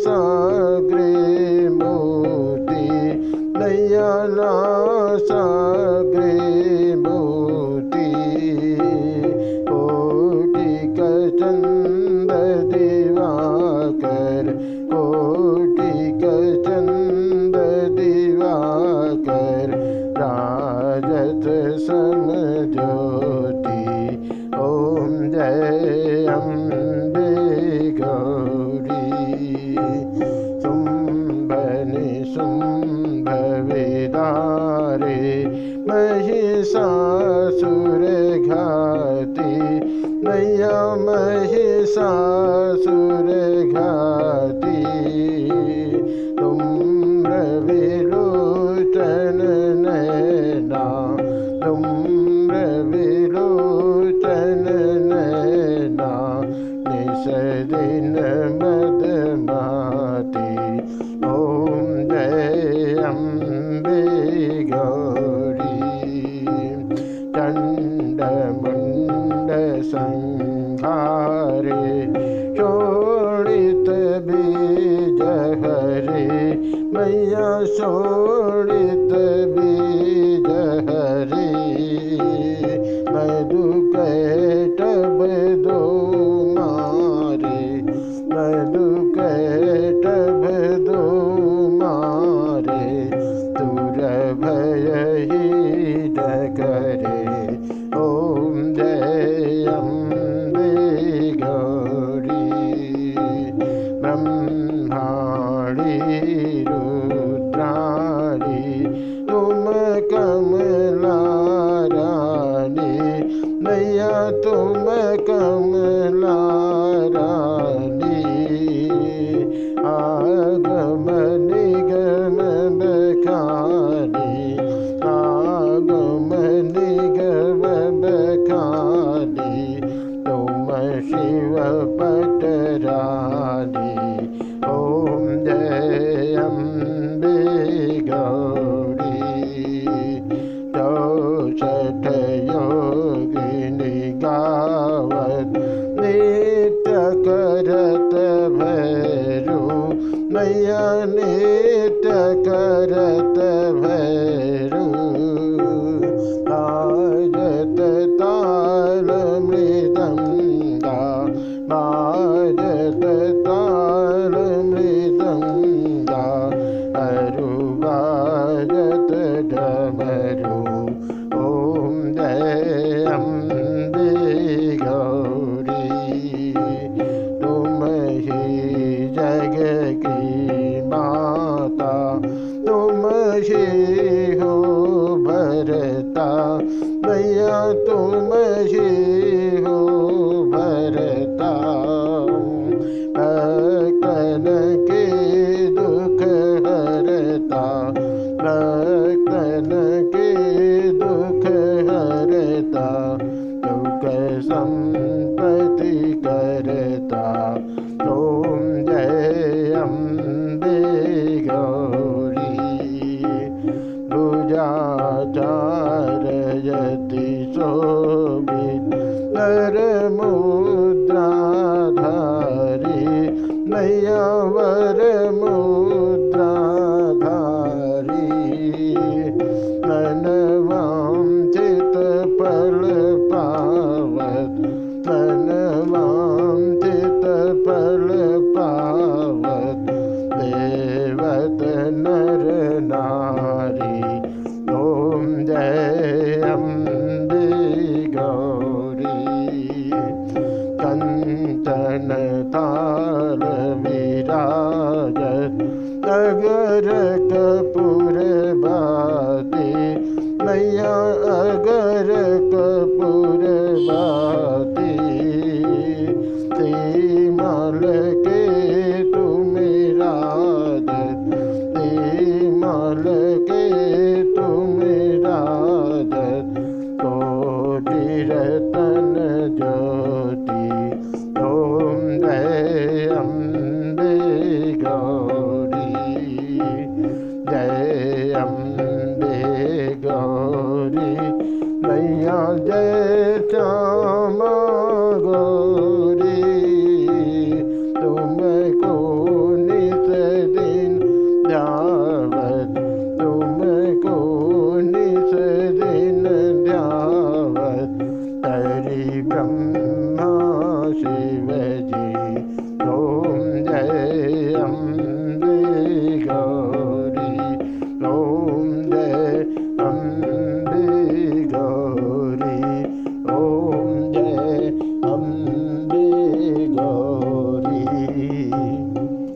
सागरे नैया ना सागरे मोती। कोटि का चंद दिवाकर कोटि जहरे मैया सोड करत भैरू। बाजत ताल मृदङ्गा बाजत ताल मृदङ्गा की माता तुम ही हो भरता। भैया तुम ही अगर कपूर बाती। मैया अगर कपूर बा